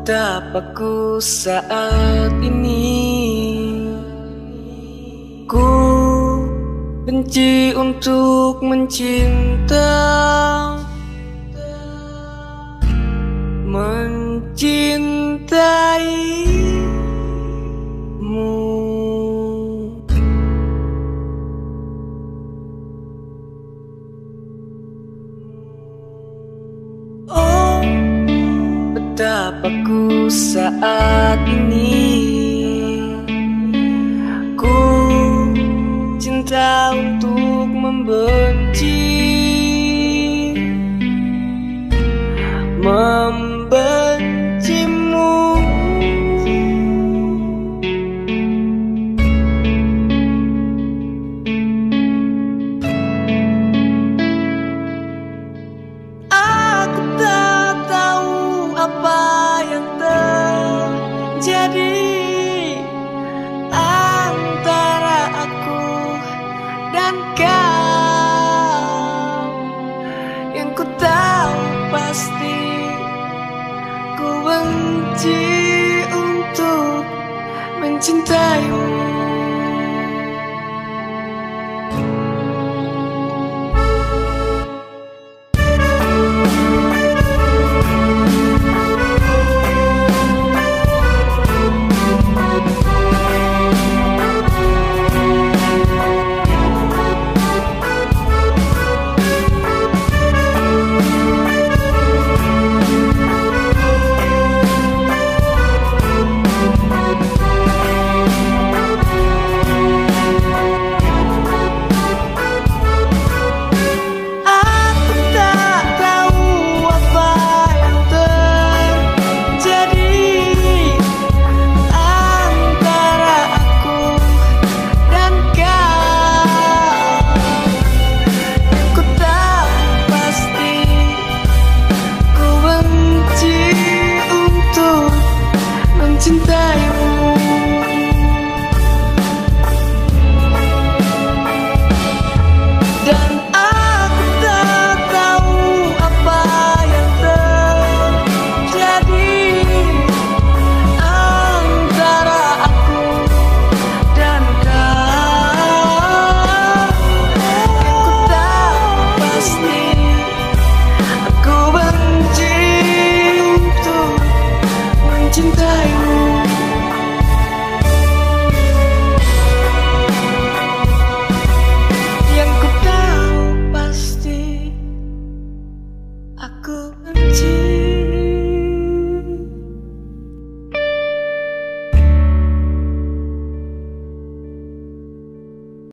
Betapa ku saat ini? Ku benci untuk mencinta betapa ku saat ini. Ku cinta untuk membenci Membencimu ku tahu pasti ku benci untuk mencintaimu. Mencintaimu. Dan mencintaimu. Yang